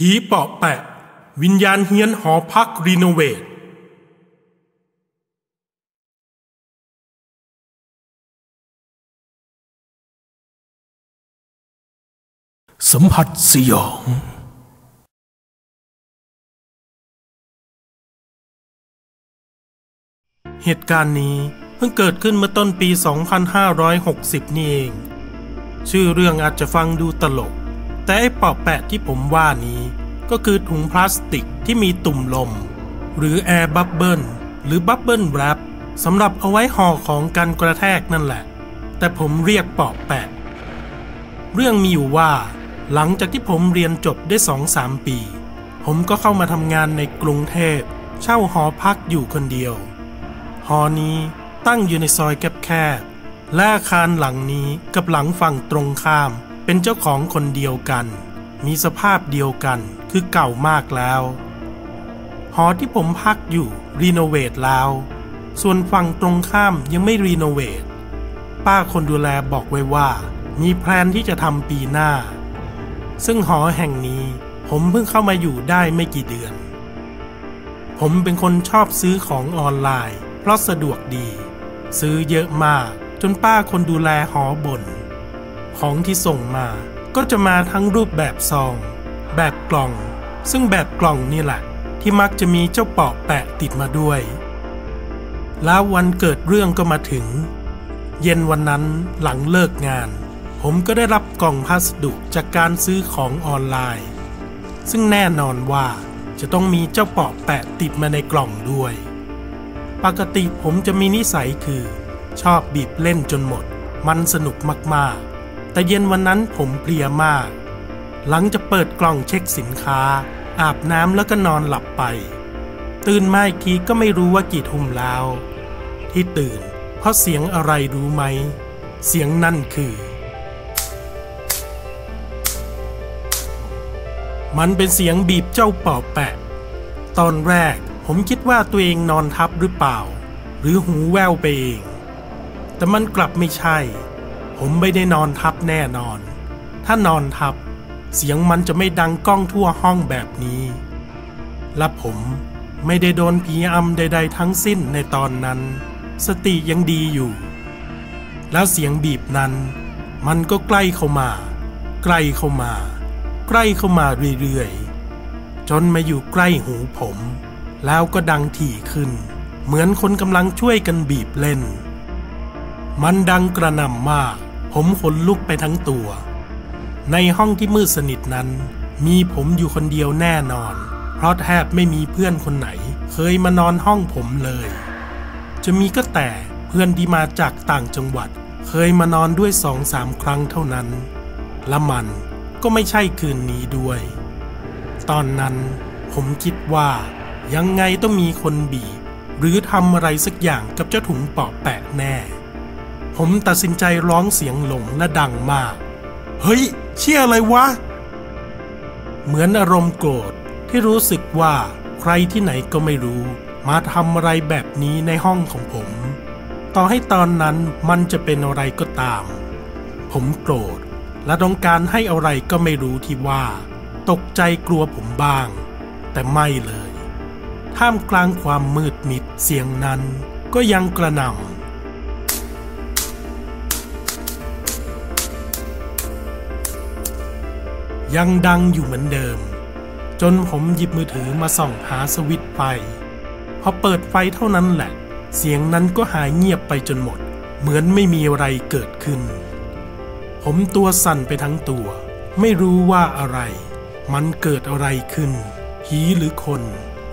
ผีเปาะแปะ วิญญาณเฮียนหอพักรีโนเวทสัมผัสสยอง เหตุการณ์นี้เพิ่งเกิดขึ้นเมื่อต้นปี 2560 นี่เอง ชื่อเรื่องอาจจะฟังดูตลก แต่ไอ้ปอบแปะที่ผมว่านี้ ก็คือถุงพลาสติกที่มีตุ่มลม หรือ air bubble หรือ bubble wrap สำหรับเอาไว้ห่อของกันกระแทกนั่นแหละ แต่ผมเรียกปอบแปะ เรื่องมีอยู่ว่า หลังจากที่ผมเรียนจบได้สองสามปี ผมก็เข้ามาทำงานในกรุงเทพ เช่าหอพักอยู่คนเดียว หอนี้ตั้งอยู่ในซอยแคบๆและอาคารหลังนี้กับหลังฝั่งตรงข้าม เป็นเจ้าของคนเดียวกัน มีสภาพเดียวกันคือเก่ามากแล้ว หอที่ผมพักอยู่ renovate แล้ว ส่วนฝั่งตรงข้ามยังไม่ renovate ป้าคนดูแลบอกไว้ว่า มี plan ที่จะทำปีหน้า ซึ่งหอแห่งนี้ผมเพิ่งเข้ามาอยู่ได้ไม่กี่เดือน ผมเป็นคนชอบซื้อของออนไลน์ เพราะสะดวกดี ซื้อเยอะมากจนป้าคนดูแลหอบน่น ของที่ส่งมาก็จะมาทั้งรูปแบบซอง แบบกล่อง ซึ่งแบบกล่องนี่แหละ ที่มักจะมีเจ้าเปาะแปะติดมาด้วย แล้ววันเกิดเรื่องก็มาถึง เย็นวันนั้นหลังเลิกงาน ผมก็ได้รับกล่องพัสดุจากการซื้อของออนไลน์ ซึ่งแน่นอนว่าจะต้องมีเจ้าเปาะแปะติดมาในกล่องด้วย ปกติผมจะมีนิสัยคือ ชอบบีบเล่นจนหมด มันสนุกมากๆ แต่เย็นวันนั้นผมเพลียมาก หลังจะเปิดกล่องเช็คสินค้า อาบน้ำแล้วก็นอนหลับไป ตื่นมาอีกทีก็ไม่รู้ว่ากี่ทุ่มแล้ว ที่ตื่น เพราะเสียงอะไรรู้ไหม เสียงนั่นคือ มันเป็นเสียงบีบเจ้าปอบแปะ ตอนแรกผมคิดว่าตัวเองนอนทับหรือเปล่า หรือหูแว่วไปเอง แต่มันกลับไม่ใช่ ผมไม่ได้นอนทับแน่นอน ถ้านอนทับ เสียงมันจะไม่ดังก้องทั่วห้องแบบนี้ และผมไม่ได้โดนผีอำใด ๆ ทั้งสิ้นในตอนนั้น สติยังดีอยู่ แล้วเสียงบีบนั้น มันก็ใกล้เข้ามา ใกล้เข้ามา ใกล้เข้ามาเรื่อยๆ จนมาอยู่ใกล้หูผม แล้วก็ดังถี่ขึ้น เหมือนคนกำลังช่วยกันบีบเล่น มันดังกระหน่ำมาก ผมขนลุกไปทั้งตัว ในห้องที่มืดสนิทนั้น มีผมอยู่คนเดียวแน่นอน เพราะแทบไม่มีเพื่อนคนไหน เคยมานอนห้องผมเลย จะมีก็แต่เพื่อนที่มาจากต่างจังหวัด เคยมานอนด้วยสองสามครั้งเท่านั้น และมันก็ไม่ใช่คืนนี้ด้วย ตอนนั้นผมคิดว่ายังไงต้องมีคนบีบ หรือทำอะไรสักอย่างกับเจ้าถุงปาะแปะแน่ ผมตัดสินใจร้องเสียงหลงและดังมาก เฮ้ย เชี่ยอะไรวะ เหมือนอารมณ์โกรธที่รู้สึกว่าใครที่ไหนก็ไม่รู้ มาทำอะไรแบบนี้ในห้องของผม ต่อให้ตอนนั้นมันจะเป็นอะไรก็ตาม ผมโกรธและต้องการให้อะไรก็ไม่รู้ที่ว่า ตกใจกลัวผมบ้าง แต่ไม่เลย ท่ามกลางความมืดมิดเสียงนั้นก็ยังกระหน่ำ ยังดังอยู่เหมือนเดิม จนผมหยิบมือถือมาส่องหาสวิตไฟพอเปิดไฟเท่านั้นแหละ เสียงนั้นก็หายเงียบไปจนหมด เหมือนไม่มีอะไรเกิดขึ้น ผมตัวสั่นไปทั้งตัว ไม่รู้ว่าอะไร มันเกิดอะไรขึ้น ผีหรือคน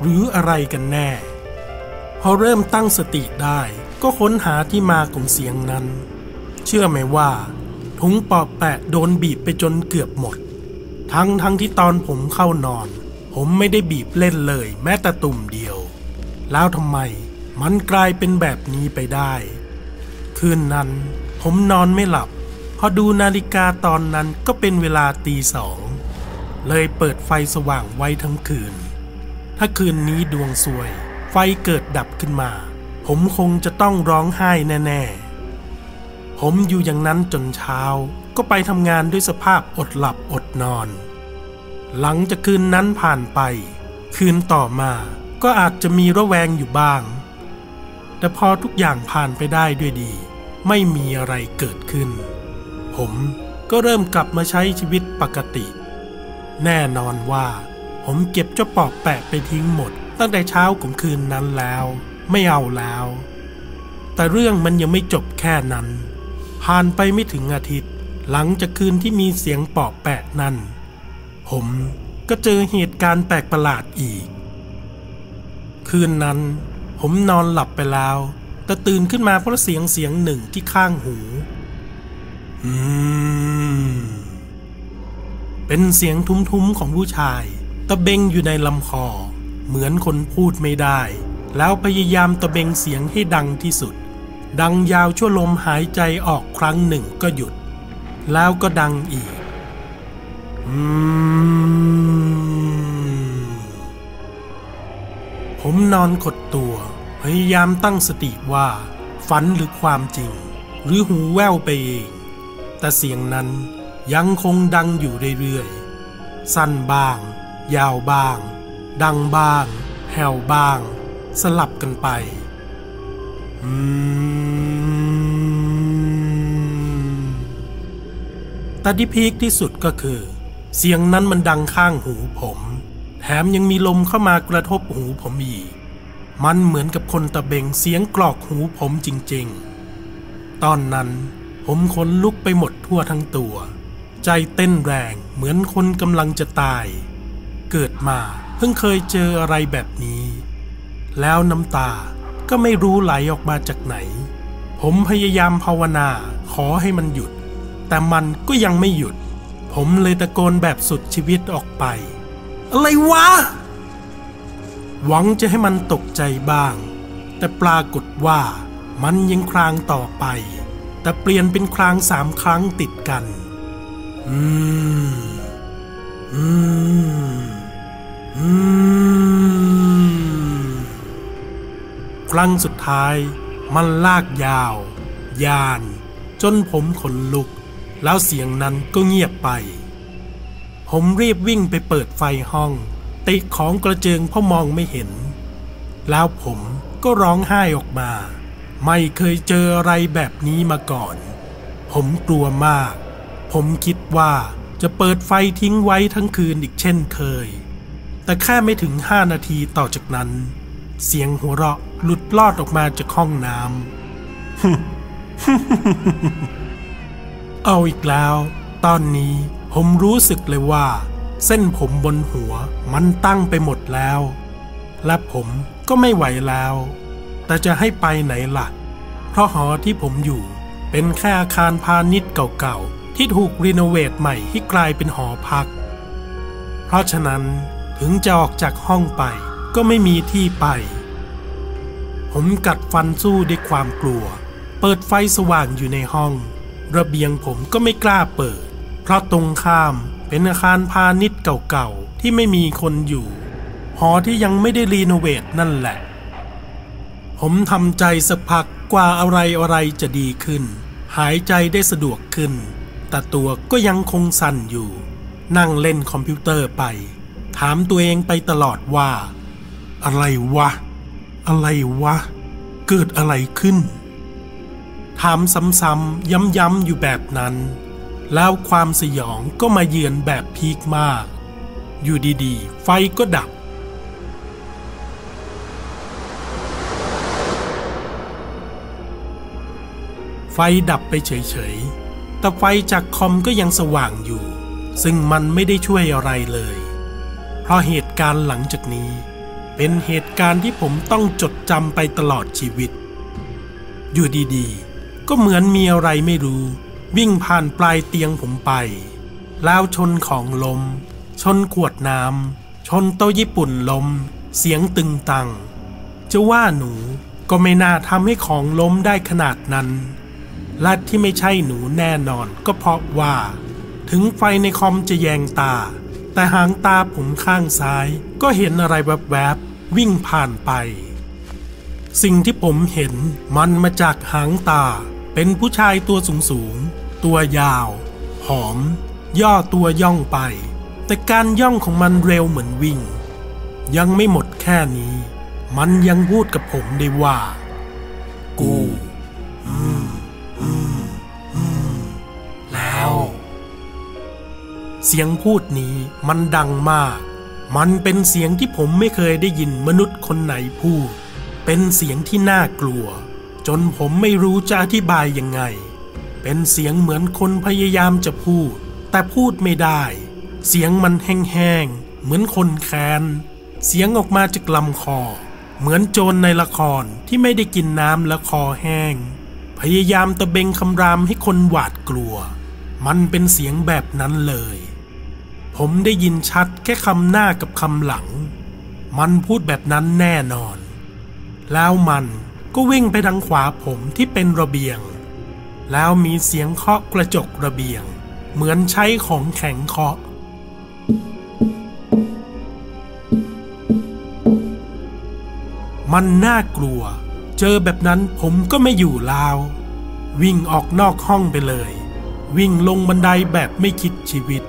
หรืออะไรกันแน่ พอเริ่มตั้งสติได้ก็ค้นหาที่มาของเสียงนั้น เชื่อไหมว่า ถุงปอบแปะโดนบีบไปจนเกือบหมด ทั้งทั้งที่ตอนผมเข้านอน ผมไม่ได้บีบเล่นเลย แม้แต่ตุ่มเดียว แล้วทำไมมันกลายเป็นแบบนี้ไปได้ คืนนั้น ผมนอนไม่หลับ พอดูนาฬิกาตอนนั้นก็เป็นเวลาตีสอง เลยเปิดไฟสว่างไว้ทั้งคืน ถ้าคืนนี้ดวงสวย ไฟเกิดดับขึ้นมา ผมคงจะต้องร้องไห้แน่ ๆ ผมอยู่อย่างนั้นจนเช้า ก็ไปทำงานด้วยสภาพอดหลับอดนอน หลังจากคืนนั้นผ่านไป คืนต่อมาก็อาจจะมีระแวงอยู่บ้าง แต่พอทุกอย่างผ่านไปได้ด้วยดี ไม่มีอะไรเกิดขึ้น ผมก็เริ่มกลับมาใช้ชีวิตปกติ แน่นอนว่า ผมเก็บเจ้าปอกแปะไปทิ้งหมด ตั้งแต่เช้าของคืนนั้นแล้ว ไม่เอาแล้ว แต่เรื่องมันยังไม่จบแค่นั้น ผ่านไปไม่ถึงอาทิตย์ หลังจากคืนที่มีเสียงปอกแปะนั่น ผมก็เจอเหตุการณ์แปลกประหลาดอีก คืนนั้น ผมนอนหลับไปแล้ว แต่ตื่นขึ้นมาเพราะเสียงเสียงหนึ่งที่ข้างหูอืมเป็นเสียงทุ้มๆของผู้ชาย ตะเบงอยู่ในลำคอ เหมือนคนพูดไม่ได้ แล้วพยายามตะเบงเสียงให้ดังที่สุด ดังยาวชั่วลมหายใจออกครั้งหนึ่งก็หยุด แล้วก็ดังอีกผมนอนขดตัว พยายามตั้งสติว่า ฝันหรือความจริง หรือหูแว่วไปเอง แต่เสียงนั้นยังคงดังอยู่เรื่อยๆ สั้นบ้าง ยาวบ้าง ดังบ้างแผ่วบ้าง สลับกันไป แต่ที่พีคที่สุดก็คือ เสียงนั้นมันดังข้างหูผม แถมยังมีลมเข้ามากระทบหูผมอีก มันเหมือนกับคนตะเบงเสียงกรอกหูผมจริงๆ ตอนนั้นผมขนลุกไปหมดทั่วทั้งตัว ใจเต้นแรงเหมือนคนกำลังจะตาย เกิดมาเพิ่งเคยเจออะไรแบบนี้ แล้วน้ำตา ก็ไม่รู้ไหลออกมาจากไหน ผมพยายามภาวนาขอให้มันหยุด แต่มันก็ยังไม่หยุด ผมเลยตะโกนแบบสุดชีวิตออกไป อะไรวะ หวังจะให้มันตกใจบ้าง แต่ปรากฏว่ามันยังครางต่อไป แต่เปลี่ยนเป็นครางสามครั้งติดกัน อืม อืม อืม ครั้งสุดท้าย มันลากยาว ยาน จนผมขนลุก แล้วเสียงนั้นก็เงียบไป ผมรีบวิ่งไปเปิดไฟห้อง ติของกระเจิงเพราะมองไม่เห็น แล้วผมก็ร้องไห้ออกมา ไม่เคยเจออะไรแบบนี้มาก่อน ผมกลัวมาก ผมคิดว่าจะเปิดไฟทิ้งไว้ทั้งคืนอีกเช่นเคย แต่แค่ไม่ถึงห้านาทีต่อจากนั้น เสียงหัวเราะ หลุดลอดออกมาจากห้องน้ำเอาอีกแล้ว ตอนนี้ผมรู้สึกเลยว่า เส้นผมบนหัวมันตั้งไปหมดแล้ว และผมก็ไม่ไหวแล้ว แต่จะให้ไปไหนล่ะ เพราะหอที่ผมอยู่เป็นแค่อาคารพาณิชย์เก่าๆ ที่ถูกรีโนเวทใหม่ให้กลายเป็นหอพัก เพราะฉะนั้นถึงจะออกจากห้องไปก็ไม่มีที่ไป ผมกัดฟันสู้ด้วยความกลัว เปิดไฟสว่างอยู่ในห้อง ระเบียงผมก็ไม่กล้าเปิด เพราะตรงข้ามเป็นอาคารพาณิชย์เก่าๆ ที่ไม่มีคนอยู่ หอที่ยังไม่ได้รีโนเวทนั่นแหละ ผมทำใจสักพักกว่าอะไรอะไรจะดีขึ้น หายใจได้สะดวกขึ้น แต่ตัวก็ยังคงสั่นอยู่ นั่งเล่นคอมพิวเตอร์ไป ถามตัวเองไปตลอดว่า อะไรวะ อะไรวะ เกิดอะไรขึ้น ถามซ้ำๆย้ำๆอยู่แบบนั้น แล้วความสยองก็มาเยือนแบบพีคมาก อยู่ดีๆ ไฟก็ดับ ไฟดับไปเฉยๆ แต่ไฟจากคอมก็ยังสว่างอยู่ ซึ่งมันไม่ได้ช่วยอะไรเลย เพราะเหตุการณ์หลังจากนี้ เป็นเหตุการณ์ที่ผมต้องจดจำไปตลอดชีวิต อยู่ดีๆ ก็เหมือนมีอะไรไม่รู้ วิ่งผ่านปลายเตียงผมไป แล้วชนของลม ชนขวดน้ำชนโต๊ะญี่ปุ่นล้มเสียงตึงตัง จะว่าหนูก็ไม่น่าทำให้ของล้มได้ขนาดนั้น และที่ไม่ใช่หนูแน่นอนก็เพราะว่า ถึงไฟในคอมจะแยงตา แต่หางตาผมข้างซ้ายก็เห็นอะไรแวบๆวิ่งผ่านไป สิ่งที่ผมเห็นมันมาจากหางตา เป็นผู้ชายตัวสูงๆ ตัวยาวผอม ย่อตัวย่องไปแต่แต่การย่องของมันเร็วเหมือนวิ่ง ยังไม่หมดแค่นี้ มันยังพูดกับผมได้ว่า กู สียงพูดนี้มันดังมาก มันเป็นเสียงที่ผมไม่เคยได้ยินมนุษย์คนไหนพูด เป็นเสียงที่น่ากลัว จนผมไม่รู้จะอธิบายยังไง เป็นเสียงเหมือนคนพยายามจะพูด แต่พูดไม่ได้ เสียงมันแห้งๆ เหมือนคนแค้น เสียงออกมาจากลำคอ เหมือนโจรในละครที่ไม่ได้กินน้ำและคอแห้ง พยายามตะเบงคำรามให้คนหวาดกลัวมันเป็นเสียงแบบนั้นเลย ผมได้ยินชัดแค่คำหน้ากับคำหลัง มันพูดแบบนั้นแน่นอน แล้วมันก็วิ่งไปทางขวาผมที่เป็นระเบียง แล้วมีเสียงเคาะกระจกระเบียง เหมือนใช้ของแข็งเคาะ มันน่ากลัว เจอแบบนั้นผมก็ไม่อยู่ลาว วิ่งออกนอกห้องไปเลย วิ่งลงบันไดแบบไม่คิดชีวิต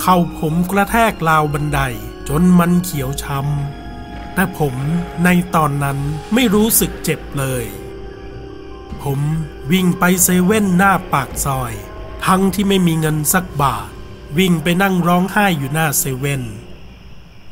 เข่าผมกระแทกราวบันไดจนมันเขียวช้ำแต่ผมในตอนนั้นไม่รู้สึกเจ็บเลย ผมวิ่งไปเซเว่นหน้าปากซอย ทั้งที่ไม่มีเงินสักบาท วิ่งไปนั่งร้องไห้อยู่หน้าเซเว่น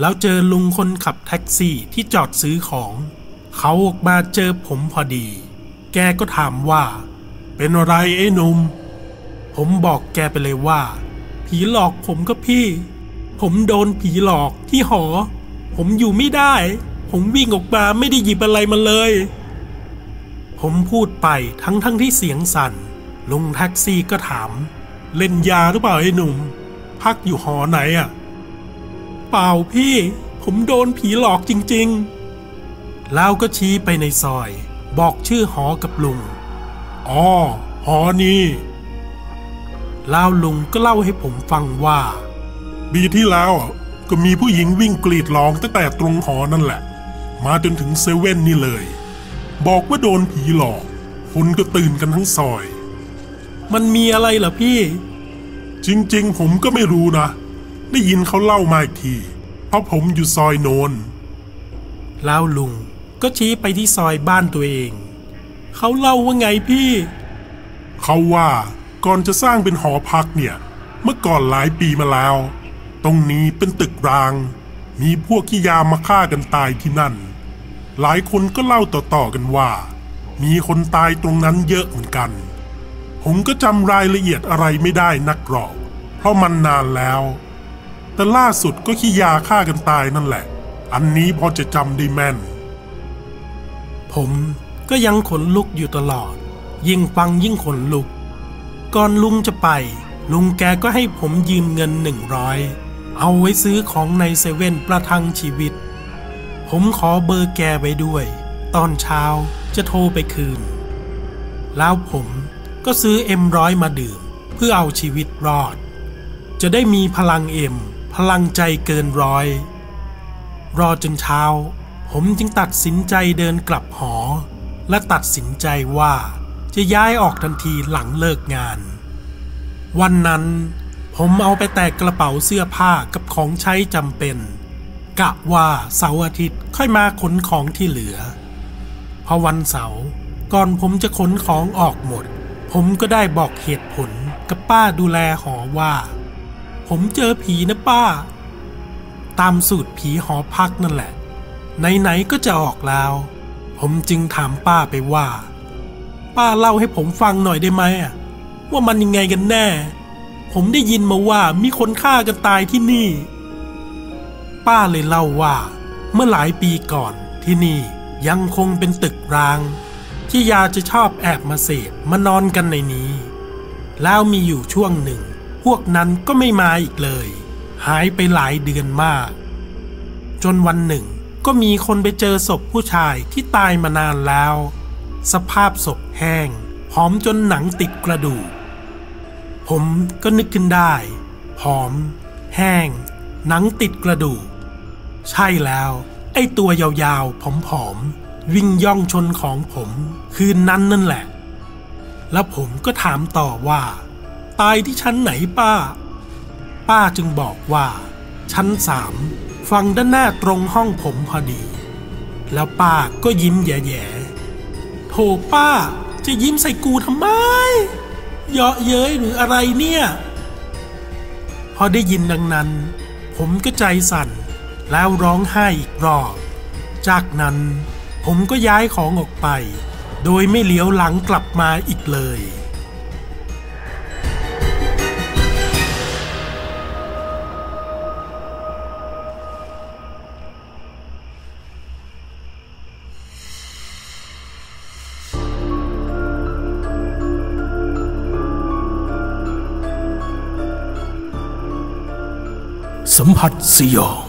แล้วเจอลุงคนขับแท็กซี่ที่จอดซื้อของ เขาออกมาเจอผมพอดี แกก็ถามว่า เป็นอะไรไอ้หนุ่มผมบอกแกไปเลยว่า ผีหลอกผมก็พี่ ผมโดนผีหลอกที่หอ ผมอยู่ไม่ได้ ผมวิ่งออกมาไม่ได้หยิบอะไรมาเลย ผมพูดไปทั้งทั้งที่เสียงสั่นลุงแท็กซี่ก็ถาม เล่นยาหรือเปล่าไอ้หนุ่ม พักอยู่หอไหนอะ เปล่าพี่ ผมโดนผีหลอกจริง ๆ แล้วก็ชี้ไปในซอย บอกชื่อหอกับลุงอ๋อหอนี้ แล้วลุงก็เล่าให้ผมฟังว่า ปีที่แล้วอะก็มีผู้หญิงวิ่งกรีดร้องตั้งแต่ตรงหอนั่นแหละ มาจนถึงเซเว่นนี่เลย บอกว่าโดนผีหลอก คนก็ตื่นกันทั้งซอย มันมีอะไรเหรอพี่ จริงๆ ผมก็ไม่รู้นะ ได้ยินเขาเล่ามาอีกที เพราะผมอยู่ซอยโนนแล้วลุงก็ชี้ไปที่ซอยบ้านตัวเอง เขาเล่าว่าไงพี่ เขาว่า ก่อนจะสร้างเป็นหอพักเนี่ย เมื่อก่อนหลายปีมาแล้ว ตรงนี้เป็นตึกราง มีพวกขี้ยามมาฆ่ากันตายที่นั่น หลายคนก็เล่าต่อๆกันว่า มีคนตายตรงนั้นเยอะเหมือนกัน ผมก็จำรายละเอียดอะไรไม่ได้นักหรอก เพราะมันนานแล้ว แต่ล่าสุดก็ขี้ยาฆ่ากันตายนั่นแหละ อันนี้พอจะจำได้แม่น ผมก็ยังขนลุกอยู่ตลอด ยิ่งฟังยิ่งขนลุก ก่อนลุงจะไป ลุงแกก็ให้ผมยืมเงินหนึ่งร้อยเอาไว้ซื้อของในเซเว่นประทังชีวิต ผมขอเบอร์แกไว้ด้วย ตอนเช้าจะโทรไปคืน แล้วผมก็ซื้อเอ็มร้อยมาดื่ม เพื่อเอาชีวิตรอด จะได้มีพลังเอ็ม พลังใจเกินร้อย รอจนเช้า ผมจึงตัดสินใจเดินกลับหอ และตัดสินใจว่า จะย้ายออกทันทีหลังเลิกงาน วันนั้นผมเอาไปแตกกระเป๋าเสื้อผ้ากับของใช้จำเป็น กะว่าเสาร์อาทิตย์ค่อยมาขนของที่เหลือ พอวันเสาร์ก่อนผมจะขนของออกหมด ผมก็ได้บอกเหตุผลกับป้าดูแลหอว่า ผมเจอผีนะป้า ตามสูตรผีหอพักนั่นแหละ ไหนๆก็จะออกแล้ว ผมจึงถามป้าไปว่า ป้าเล่าให้ผมฟังหน่อยได้ไหมอะว่ามันยังไงกันแน่ ผมได้ยินมาว่ามีคนฆ่ากันตายที่นี่ ป้าเลยเล่าว่า เมื่อหลายปีก่อนที่นี่ยังคงเป็นตึกร้าง ที่ยาจะชอบแอบมาเสพมานอนกันในนี้ แล้วมีอยู่ช่วงหนึ่ง พวกนั้นก็ไม่มาอีกเลย หายไปหลายเดือนมาก จนวันหนึ่งก็มีคนไปเจอศพผู้ชายที่ตายมานานแล้ว สภาพศพแห้งผอมจนหนังติดกระดูก ผมก็นึกขึ้นได้ผอม แห้ง หนังติดกระดูก ใช่แล้ว ไอ้ตัวยาวๆ ผอมๆ วิ่งย่องชนของผมคืนนั้นนั่นแหละ แล้วผมก็ถามต่อว่า ตายที่ชั้นไหนป้า ป้าจึงบอกว่า ชั้นสามฝั่งด้านหน้าตรงห้องผมพอดี แล้วป้าก็ยิ้มแย่ๆ โถป้า จะยิ้มใส่กูทำไม เยาะเย้ยหรืออะไรเนี่ย พอได้ยินดังนั้น ผมก็ใจสั่นแล้วร้องไห้อีกรอบ จากนั้นผมก็ย้ายของออกไป โดยไม่เลี้ยวหลังกลับมาอีกเลย สัมผัสสยอง